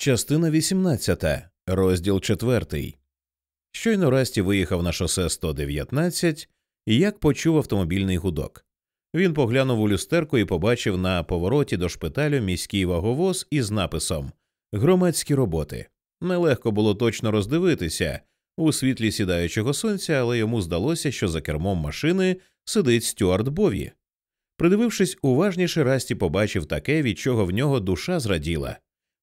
Частина 18. Розділ 4. Щойно Расті виїхав на шосе 119 і як почув автомобільний гудок. Він поглянув у люстерку і побачив на повороті до шпиталю міський ваговоз із написом Громадські роботи. Нелегко було точно роздивитися у світлі сідаючого сонця, але йому здалося, що за кермом машини сидить Стюарт Бові. Придивившись уважніше, Расті побачив таке, від чого в нього душа зраділа.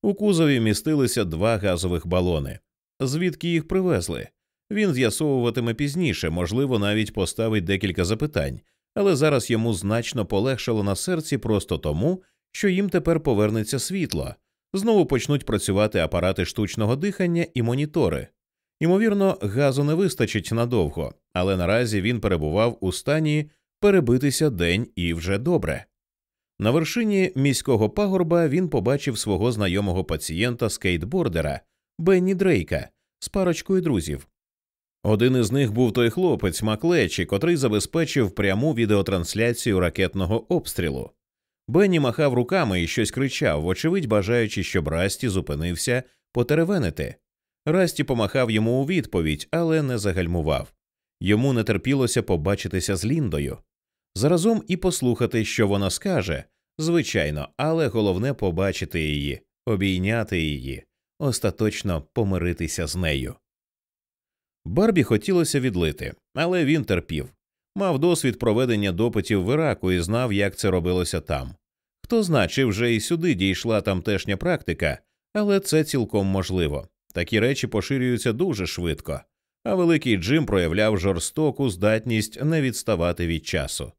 У кузові містилися два газових балони. Звідки їх привезли? Він з'ясовуватиме пізніше, можливо, навіть поставить декілька запитань, але зараз йому значно полегшало на серці просто тому, що їм тепер повернеться світло, знову почнуть працювати апарати штучного дихання і монітори. Ймовірно, газу не вистачить надовго, але наразі він перебував у стані перебитися день і вже добре. На вершині міського пагорба він побачив свого знайомого пацієнта скейтбордера Бенні Дрейка з парочкою друзів. Один із них був той хлопець Маклечі, котрий забезпечив пряму відеотрансляцію ракетного обстрілу. Бенні махав руками і щось кричав, вочевидь бажаючи, щоб Расті зупинився потеревенити. Расті помахав йому у відповідь, але не загальмував. Йому не терпілося побачитися з Ліндою. Заразом і послухати, що вона скаже, звичайно, але головне побачити її, обійняти її, остаточно помиритися з нею. Барбі хотілося відлити, але він терпів. Мав досвід проведення допитів в Іраку і знав, як це робилося там. Хто зна, чи вже і сюди дійшла тамтешня практика, але це цілком можливо. Такі речі поширюються дуже швидко, а великий Джим проявляв жорстоку здатність не відставати від часу.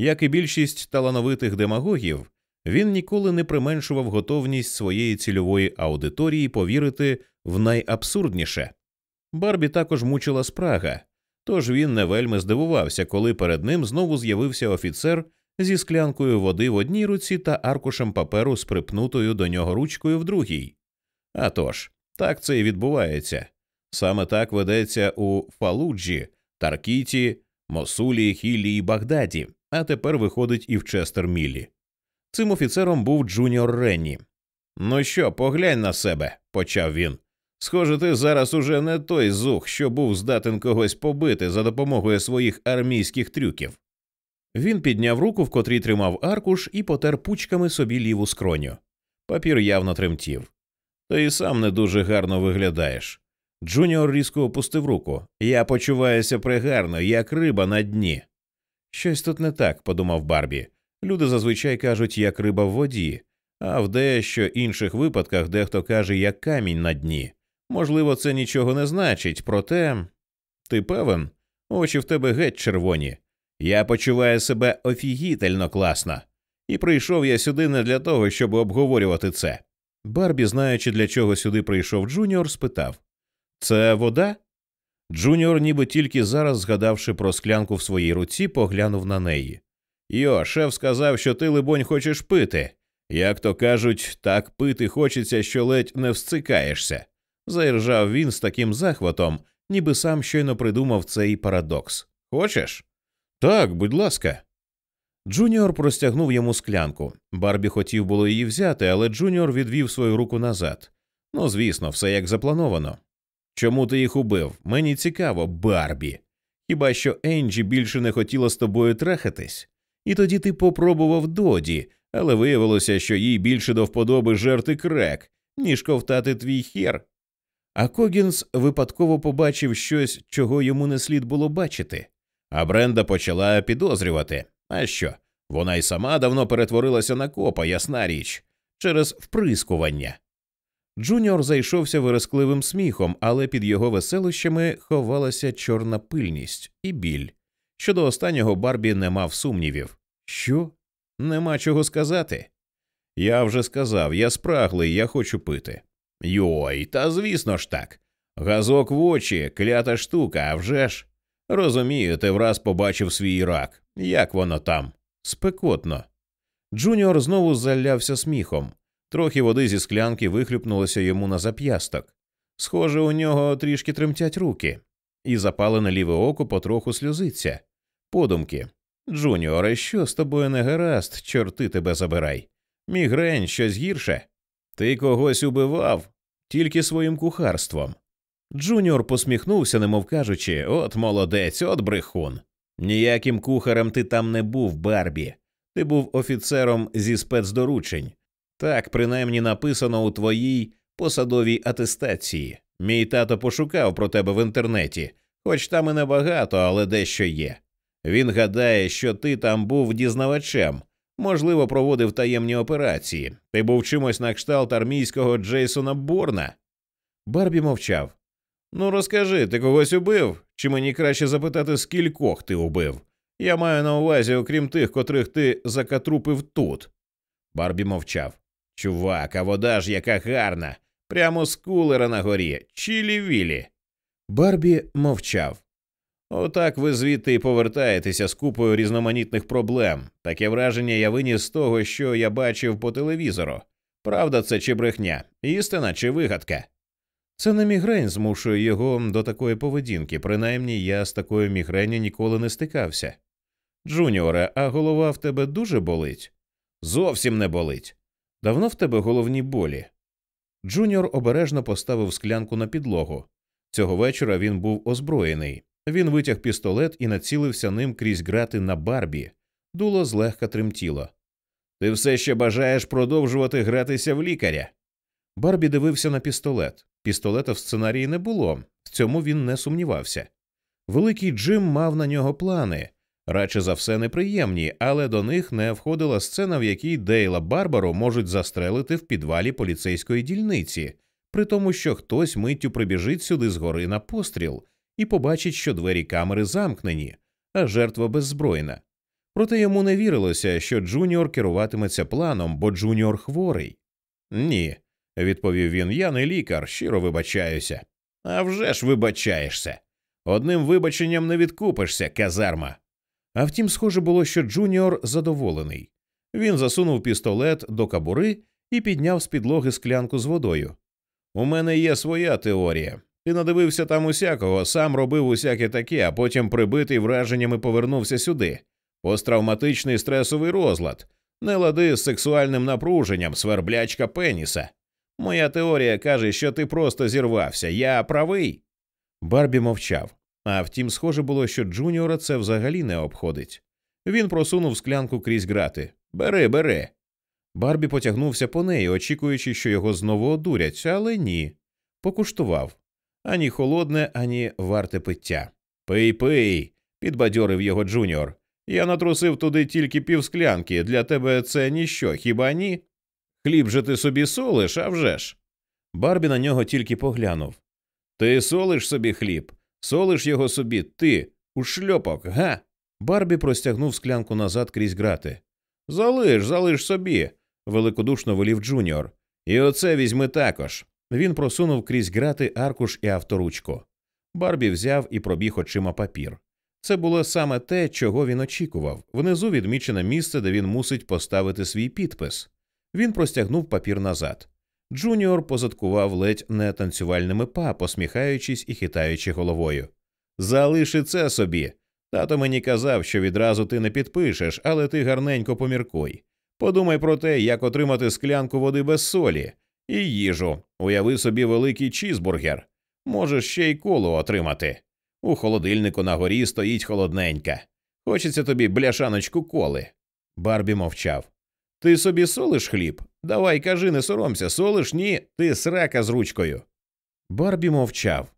Як і більшість талановитих демагогів, він ніколи не применшував готовність своєї цільової аудиторії повірити в найабсурдніше. Барбі також мучила спрага, тож він не вельми здивувався, коли перед ним знову з'явився офіцер зі склянкою води в одній руці та аркушем паперу з припнутою до нього ручкою в другій. А тож, так це і відбувається. Саме так ведеться у Фалуджі, Таркіті, Мосулі, Хілі і Багдаді, а тепер виходить і в Честер Міллі. Цим офіцером був Джуніор Ренні. Ну що, поглянь на себе, почав він. Схоже, ти зараз уже не той зух, що був здатен когось побити за допомогою своїх армійських трюків. Він підняв руку, в котрій тримав аркуш, і потер пучками собі ліву скроню. Папір явно тремтів. Ти і сам не дуже гарно виглядаєш. Джуніор різко опустив руку. Я почуваюся прегарно, як риба на дні. Щось тут не так, подумав Барбі. Люди зазвичай кажуть, як риба в воді, а в дещо інших випадках дехто каже, як камінь на дні. Можливо, це нічого не значить, проте ти певен, очі в тебе геть червоні. Я почуваю себе офігітельно класно, і прийшов я сюди не для того, щоб обговорювати це. Барбі, знаючи, для чого сюди прийшов Джуніор, спитав Це вода? Джуніор, ніби тільки зараз, згадавши про склянку в своїй руці, поглянув на неї. Йо, шеф сказав, що ти, либонь, хочеш пити. Як то кажуть, так пити хочеться, що ледь не всцикаєшся. Заіржав він з таким захватом, ніби сам щойно придумав цей парадокс. Хочеш? Так, будь ласка. Джуніор простягнув йому склянку. Барбі хотів було її взяти, але Джуніор відвів свою руку назад. Ну, звісно, все як заплановано. Чому ти їх убив? Мені цікаво, Барбі. Хіба що Енджі більше не хотіла з тобою трахатись? І тоді ти попробував Доді, але виявилося, що їй більше до вподоби жерти крек, ніж ковтати твій хер. А Когінс випадково побачив щось, чого йому не слід було бачити. А Бренда почала підозрювати. А що? Вона й сама давно перетворилася на копа, ясна річ, через вприскування. Джуніор зайшовся верескливим сміхом, але під його веселощами ховалася чорна пильність і біль. Щодо останнього Барбі не мав сумнівів. Що? Нема чого сказати. Я вже сказав, я спраглий, я хочу пити. Йой, та звісно ж так. Газок в очі, клята штука, а вже ж. Розумію, враз побачив світ. Ірак. Як воно там? Спекотно. Джуніор знову залився сміхом. Трохи води зі склянки вихлюпнулося йому на зап'ясток. Схоже, у нього трішки тремтять руки, і запалене ліве око потроху сльозиться. Подумки. Джуніоре, що з тобою не гаразд, чорти тебе забирай. Мігрень щось гірше. Ти когось убивав тільки своїм кухарством. Джуніор посміхнувся, немов кажучи, от молодець, от брехун. Ніяким кухарем ти там не був, Барбі. Ти був офіцером зі спецдоручень. Так принаймні написано у твоїй посадовій атестації. Мій тато пошукав про тебе в інтернеті, хоч там і небагато, але дещо є. Він гадає, що ти там був дізнавачем, можливо, проводив таємні операції. Ти був чимось на кшталт армійського Джейсона Борна. Барбі мовчав. Ну, розкажи, ти когось убив? Чи мені краще запитати, скількох ти убив? Я маю на увазі, окрім тих, котрих ти закатрупив тут. Барбі мовчав. Чувак, а вода ж яка гарна, прямо з кулера на горі, чілі вілі. Барбі мовчав. Отак ви звідти й повертаєтеся з купою різноманітних проблем. Таке враження я виніс з того, що я бачив по телевізору. Правда, це чи брехня, істина чи вигадка. Це не мігрень змушує його до такої поведінки, принаймні я з такою мігренью ніколи не стикався. Джуніоре, а голова в тебе дуже болить? Зовсім не болить. Давно в тебе головні болі. Джуніор обережно поставив склянку на підлогу. Цього вечора він був озброєний. Він витяг пістолет і націлився ним крізь грати на барбі. Дуло злегка тремтіло. Ти все ще бажаєш продовжувати гратися в лікаря? Барбі дивився на пістолет. Пістолета в сценарії не було, в цьому він не сумнівався. Великий Джим мав на нього плани, радше за все неприємні, але до них не входила сцена, в якій Дейла Барбару можуть застрелити в підвалі поліцейської дільниці, при тому, що хтось миттю прибіжить сюди згори на постріл і побачить, що двері камери замкнені, а жертва беззбройна. Проте йому не вірилося, що Джуніор керуватиметься планом, бо Джуніор хворий. Ні, відповів він, я не лікар, щиро вибачаюся. «А вже ж вибачаєшся. Одним вибаченням не відкупишся, казарма. А втім, схоже було, що Джуніор задоволений. Він засунув пістолет до кабури і підняв з підлоги склянку з водою. У мене є своя теорія. Ти надивився там усякого, сам робив усяке таке, а потім прибитий враженнями повернувся сюди. Посттравматичний стресовий розлад, не лади з сексуальним напруженням, сверблячка пеніса. Моя теорія каже, що ти просто зірвався. Я правий. Барбі мовчав. А втім, схоже було, що Джуніора це взагалі не обходить. Він просунув склянку крізь грати. Бери, бери. Барбі потягнувся по неї, очікуючи, що його знову одурять, але ні. Покуштував ані холодне, ані варте пиття. Пий, пий, підбадьорив його Джуніор. Я натрусив туди тільки півсклянки. Для тебе це ніщо, хіба ні? Хліб же ти собі солиш, а вже ж. Барбі на нього тільки поглянув. Ти солиш собі хліб, солиш його собі, ти, ушльопок, га? Барбі простягнув склянку назад крізь грати. Залиш, залиш собі, великодушно волів Джуніор. І оце візьми також. Він просунув крізь грати аркуш і авторучку. Барбі взяв і пробіг очима папір. Це було саме те, чого він очікував. Внизу відмічене місце, де він мусить поставити свій підпис. Він простягнув папір назад. Джуніор позадкував ледь не танцювальними па, посміхаючись і хитаючи головою. Залиши це собі. Тато мені казав, що відразу ти не підпишеш, але ти гарненько поміркуй. Подумай про те, як отримати склянку води без солі і їжу. Уяви собі великий чізбургер. Можеш ще й колу отримати. У холодильнику нагорі стоїть холодненька. Хочеться тобі бляшаночку коли. Барбі мовчав. Ти собі солиш хліб? Давай кажи, не соромся, солиш ні, ти срака з ручкою. Барбі мовчав.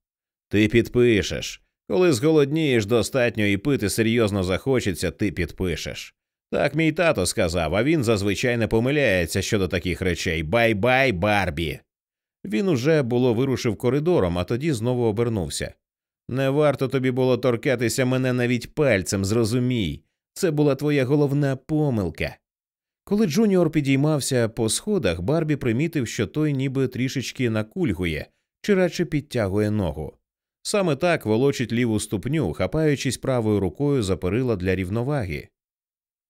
Ти підпишеш. Коли зголоднієш достатньо і пити серйозно захочеться, ти підпишеш. Так мій тато сказав, а він зазвичай не помиляється щодо таких речей. Bye-bye, Барбі. Він уже було вирушив коридором, а тоді знову обернувся. Не варто тобі було торкатися мене навіть пальцем, зрозумій. Це була твоя головна помилка. Коли Джуніор підіймався по сходах, Барбі примітив, що той ніби трішечки накульгує чи радше підтягує ногу. Саме так волочить ліву ступню, хапаючись правою рукою за перила для рівноваги.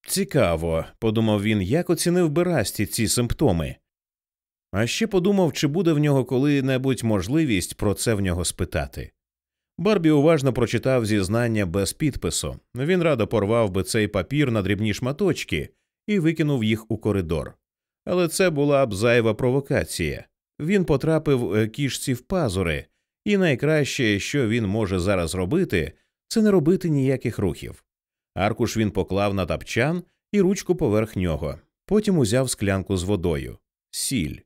Цікаво, подумав він, як оцінив би Расті ці симптоми. А ще подумав, чи буде в нього коли-небудь можливість про це в нього спитати. Барбі уважно прочитав зізнання без підпису. Він радо порвав би цей папір на дрібні шматочки і викинув їх у коридор. але це була б зайва провокація. Він потрапив е, кішці в пазури, і найкраще, що він може зараз робити, це не робити ніяких рухів. Аркуш він поклав на тапчан і ручку поверх нього, потім узяв склянку з водою. Сіль.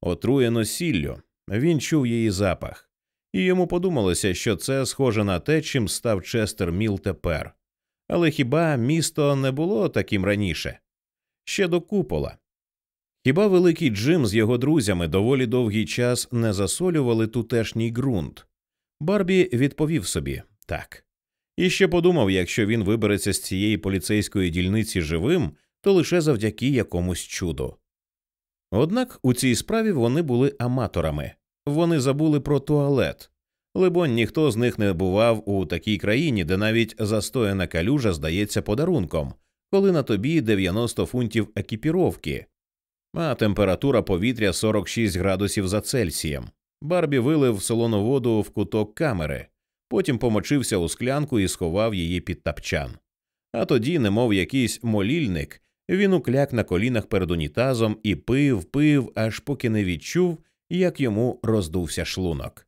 Отруєно сіллю. Він чув її запах, і йому подумалося, що це схоже на те, чим став Честер Міл тепер. Але хіба місто не було таким раніше? Ще до купола. Хіба великий Джим з його друзями доволі довгий час не засолювали тутешній ґрунт? Барбі відповів собі так. І ще подумав, якщо він вибереться з цієї поліцейської дільниці живим, то лише завдяки якомусь чуду. Однак у цій справі вони були аматорами вони забули про туалет. Либонь, ніхто з них не бував у такій країні, де навіть застояна калюжа здається подарунком, коли на тобі 90 фунтів екіпіровки, а температура повітря 46 градусів за Цельсієм. Барбі вилив солону воду в куток камери, потім помочився у склянку і сховав її під тапчан. А тоді, немов якийсь молільник, він укляк на колінах перед унітазом і пив, пив, аж поки не відчув, як йому роздувся шлунок.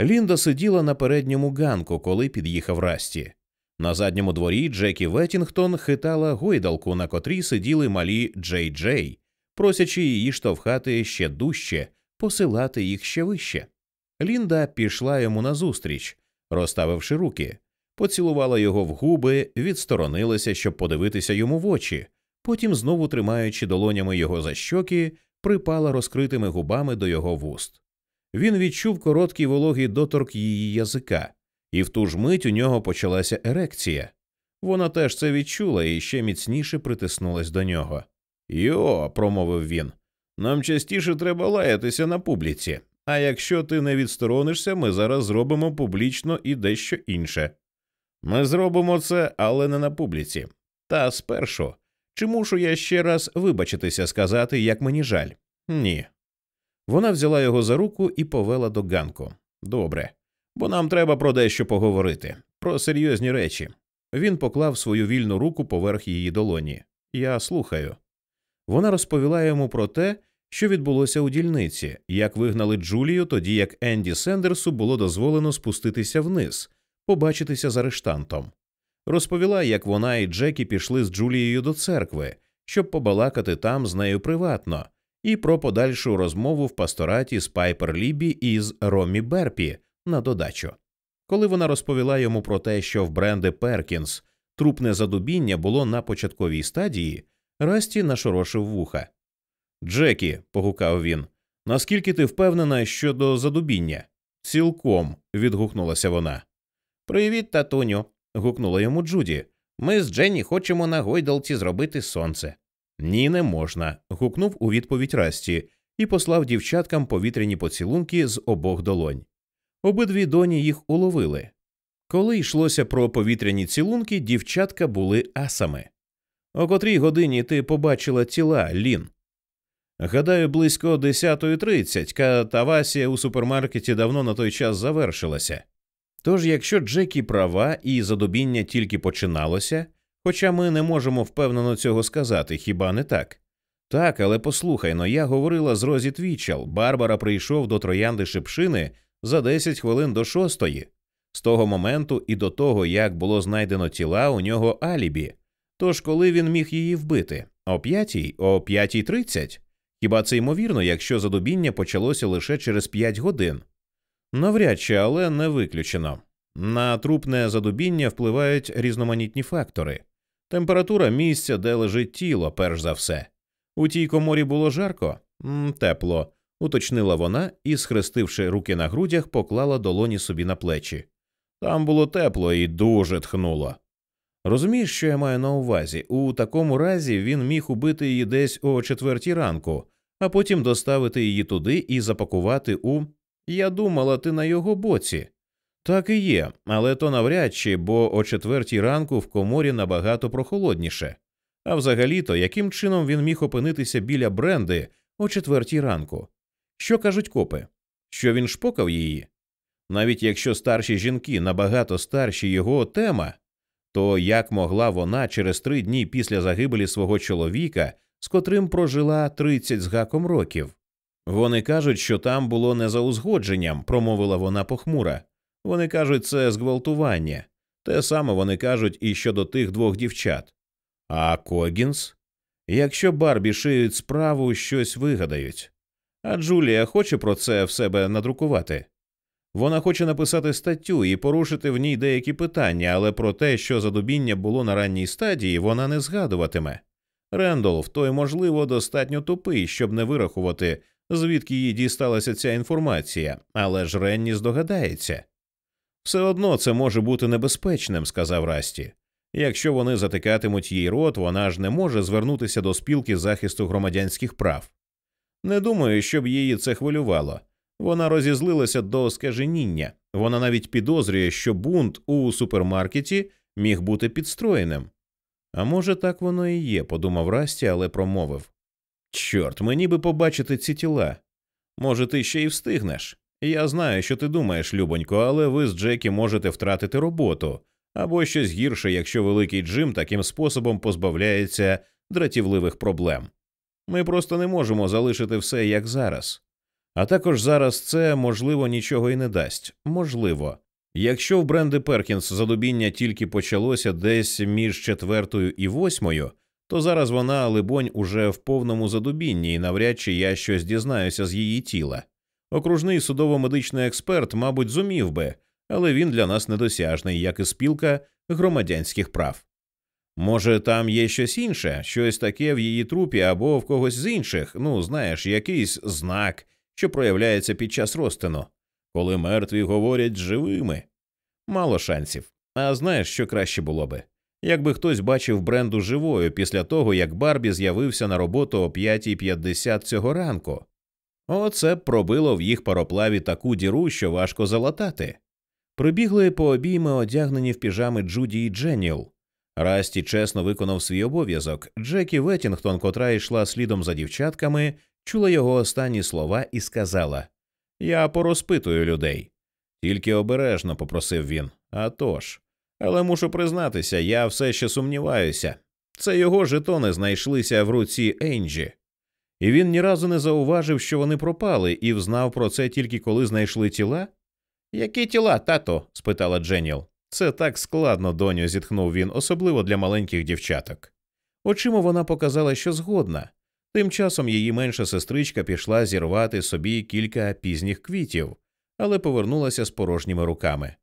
Лінда сиділа на передньому ганку, коли під'їхав Расті. На задньому дворі Джекі Веттінгтон хитала гойдалку, на котрій сиділи малі Джей Джей, просячи її штовхати ще дужче, посилати їх ще вище. Лінда пішла йому назустріч, розставивши руки, поцілувала його в губи, відсторонилася, щоб подивитися йому в очі, потім, знову тримаючи долонями його за щоки, припала розкритими губами до його вуст. Він відчув короткий вологий доторк її язика, і в ту ж мить у нього почалася ерекція. Вона теж це відчула і ще міцніше притиснулась до нього. Йо, промовив він, нам частіше треба лаятися на публіці, а якщо ти не відсторонишся, ми зараз зробимо публічно і дещо інше. Ми зробимо це, але не на публіці. Та спершу, чи мушу я ще раз вибачитися, сказати, як мені жаль? Ні. Вона взяла його за руку і повела до ганку. Добре, бо нам треба про дещо поговорити, про серйозні речі. Він поклав свою вільну руку поверх її долоні. Я слухаю. Вона розповіла йому про те, що відбулося у дільниці, як вигнали Джулію, тоді як Енді Сендерсу було дозволено спуститися вниз, побачитися з арештантом. Розповіла, як вона і Джекі пішли з Джулією до церкви, щоб побалакати там з нею приватно, і про подальшу розмову в пастораті з Пайпер Лібі і з Ромі Берпі на додачу. Коли вона розповіла йому про те, що в бренди Перкінс трупне задубіння було на початковій стадії, Расті нашорошив вуха. Джекі, погукав він, наскільки ти впевнена щодо задубіння? Цілком. відгукнулася вона. Привіт, татуню. гукнула йому Джуді. Ми з Дженні хочемо на гойдалці зробити сонце. Ні, не можна. гукнув у відповідь Расті і послав дівчаткам повітряні поцілунки з обох долонь. Обидві доні їх уловили. Коли йшлося про повітряні цілунки, дівчатка були асами. О котрій годині ти побачила тіла, Лін? Гадаю, близько 10.30 катавасія у супермаркеті давно на той час завершилася. Тож, якщо Джекі права і задобіння тільки починалося, хоча ми не можемо впевнено цього сказати, хіба не так? Так, але послухай но я говорила з Розі Твічел. Барбара прийшов до троянди Шипшини за 10 хвилин до шостої. З того моменту і до того, як було знайдено тіла, у нього алібі. Тож коли він міг її вбити? О п'ятій, о п'ятій тридцять? Хіба це ймовірно, якщо задубіння почалося лише через п'ять годин? Навряд чи, але не виключено. На трупне задубіння впливають різноманітні фактори. Температура місця, де лежить тіло, перш за все. У тій коморі було жарко, тепло, уточнила вона і, схрестивши руки на грудях, поклала долоні собі на плечі. Там було тепло і дуже тхнуло. Розумієш, що я маю на увазі? У такому разі він міг убити її десь о четвертій ранку, а потім доставити її туди і запакувати у. Я думала, ти на його боці. Так і є, але то навряд чи, бо о четвертій ранку в коморі набагато прохолодніше. А взагалі то яким чином він міг опинитися біля бренди о четвертій ранку? Що кажуть копи? Що він шпокав її? Навіть якщо старші жінки набагато старші його тема, то як могла вона через три дні після загибелі свого чоловіка з котрим прожила 30 з гаком років. Вони кажуть, що там було не за узгодженням, промовила вона похмура. Вони кажуть, це зґвалтування. Те саме вони кажуть і щодо тих двох дівчат. А Когінс? Якщо Барбі шиють справу, щось вигадають. А Джулія хоче про це в себе надрукувати. Вона хоче написати статтю і порушити в ній деякі питання, але про те, що задубіння було на ранній стадії, вона не згадуватиме. Рендолф той, можливо, достатньо тупий, щоб не вирахувати, звідки їй дісталася ця інформація, але ж Ренні здогадається. Все одно це може бути небезпечним, сказав Расті. Якщо вони затикатимуть їй рот, вона ж не може звернутися до спілки захисту громадянських прав. Не думаю, щоб її це хвилювало. Вона розізлилася до скаженіння. Вона навіть підозрює, що бунт у супермаркеті міг бути підстроєним. А може, так воно і є, подумав Расті, але промовив. Чорт, мені би побачити ці тіла. Може, ти ще й встигнеш. Я знаю, що ти думаєш, Любонько, але ви з Джекі можете втратити роботу або щось гірше, якщо великий Джим таким способом позбавляється дратівливих проблем. Ми просто не можемо залишити все як зараз. А також зараз це, можливо, нічого і не дасть. Можливо. Якщо в Бренди Перкінс задубіння тільки почалося десь між четвертою і восьмою, то зараз вона, либонь, уже в повному задубінні, і навряд чи я щось дізнаюся з її тіла. Окружний судово-медичний експерт, мабуть, зумів би, але він для нас недосяжний, як і спілка громадянських прав. Може, там є щось інше, щось таке в її трупі або в когось з інших, ну знаєш, якийсь знак, що проявляється під час розтину, коли мертві говорять живими. Мало шансів. А знаєш, що краще було би? Якби хтось бачив бренду живою після того, як Барбі з'явився на роботу о 5.50 цього ранку. Оце б пробило в їх пароплаві таку діру, що важко залатати. Прибігли по обійми одягнені в піжами Джуді і Дженіл. Расті чесно виконав свій обов'язок. Джекі Веттінгтон, котра йшла слідом за дівчатками, чула його останні слова і сказала Я порозпитую людей. Тільки обережно попросив він. «А тож. Але мушу признатися, я все ще сумніваюся. Це його жетони знайшлися в руці Енджі. І він ні разу не зауважив, що вони пропали, і взнав про це тільки коли знайшли тіла. Які тіла, тато? спитала Дженіл. Це так складно, доню, зітхнув він, особливо для маленьких дівчаток. Очима вона показала, що згодна. Тим часом її менша сестричка пішла зірвати собі кілька пізніх квітів, але повернулася з порожніми руками.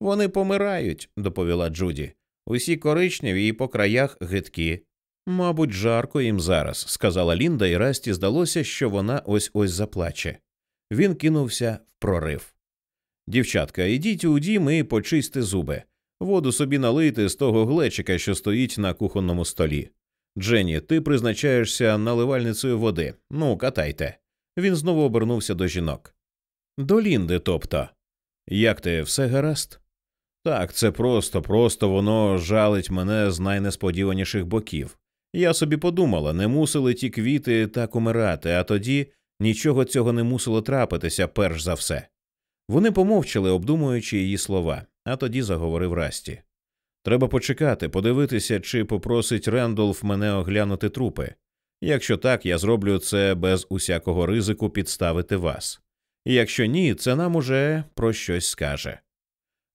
Вони помирають, доповіла Джуді. Усі коричневі і по краях гидкі. Мабуть, жарко їм зараз, сказала Лінда, і Расті здалося, що вона ось ось заплаче. Він кинувся в прорив. Дівчатка, ідіть у дім і почисти зуби, воду собі налийте з того глечика, що стоїть на кухонному столі. Дженні, ти призначаєшся наливальницею води. Ну, катайте. Він знову обернувся до жінок. До Лінди, тобто. Як ти, все гаразд? Так, це просто, просто воно жалить мене з найнесподіваніших боків. Я собі подумала, не мусили ті квіти так умирати, а тоді нічого цього не мусило трапитися перш за все. Вони помовчали, обдумуючи її слова, а тоді заговорив Расті. Треба почекати, подивитися, чи попросить Рендолф мене оглянути трупи. Якщо так, я зроблю це без усякого ризику підставити вас. Якщо ні, це нам уже про щось скаже.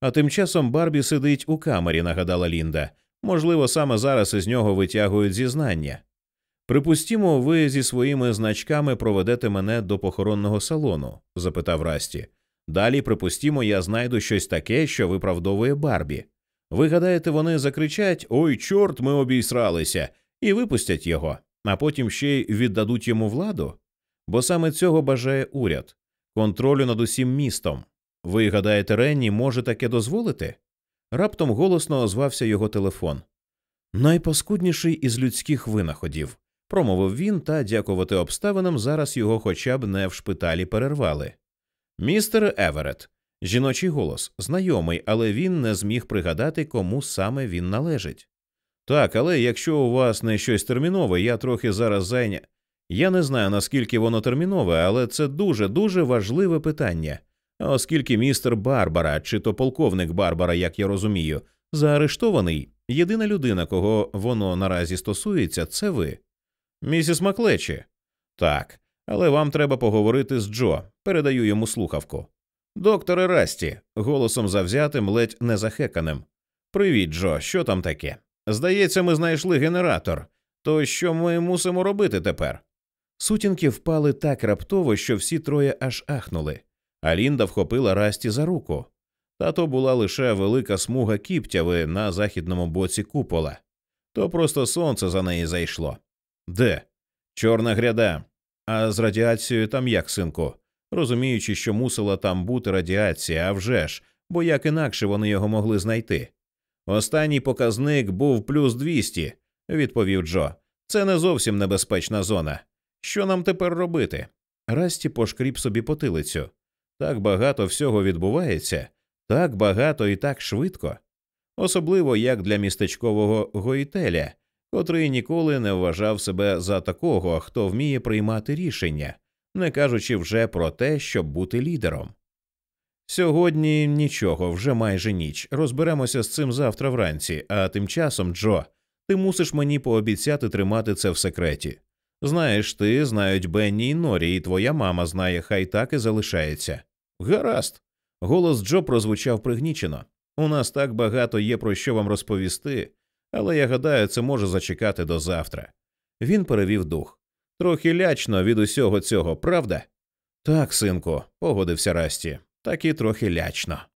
А тим часом Барбі сидить у камері, нагадала Лінда. Можливо, саме зараз із нього витягують зізнання. Припустімо, ви зі своїми значками проведете мене до похоронного салону? запитав Расті. Далі, припустімо, я знайду щось таке, що виправдовує Барбі. Ви гадаєте, вони закричать Ой, чорт, ми обійсралися, і випустять його, а потім ще й віддадуть йому владу? Бо саме цього бажає уряд контролю над усім містом. Ви гадаєте, Ренні може таке дозволити? Раптом голосно озвався його телефон. Найпаскудніший із людських винаходів, промовив він, та, дякувати обставинам, зараз його хоча б не в шпиталі перервали. Містер Еверет, жіночий голос, знайомий, але він не зміг пригадати, кому саме він належить. Так, але якщо у вас не щось термінове, я трохи зараз зайня. Я не знаю, наскільки воно термінове, але це дуже дуже важливе питання. оскільки містер Барбара, чи то полковник Барбара, як я розумію, заарештований, єдина людина, кого воно наразі стосується, це ви. Місіс Маклечі. Так, але вам треба поговорити з Джо. Передаю йому слухавку. Докторе Расті, голосом завзятим, ледь незахеканим. Привіт, Джо, що там таке? Здається, ми знайшли генератор. То що ми мусимо робити тепер? Сутінки впали так раптово, що всі троє аж ахнули, а Лінда вхопила Расті за руку. Та то була лише велика смуга кіптяви на західному боці купола. То просто сонце за неї зайшло. Де? Чорна гряда. А з радіацією там як, синку? Розуміючи, що мусила там бути радіація, а вже ж, бо як інакше вони його могли знайти. Останній показник був плюс 200, відповів Джо. Це не зовсім небезпечна зона. Що нам тепер робити? Расті пошкріб собі потилицю. Так багато всього відбувається, так багато і так швидко, особливо як для містечкового гоїтеля, котрий ніколи не вважав себе за такого, хто вміє приймати рішення, не кажучи вже про те, щоб бути лідером. Сьогодні нічого, вже майже ніч. Розберемося з цим завтра вранці, а тим часом, Джо, ти мусиш мені пообіцяти тримати це в секреті. Знаєш, ти знають Бенні і Норі, і твоя мама знає, хай так і залишається. Гаразд. Голос Джо прозвучав пригнічено. У нас так багато є про що вам розповісти, але я гадаю, це може зачекати до завтра. Він перевів дух. Трохи лячно від усього цього, правда? Так, синку, погодився Расті, так і трохи лячно.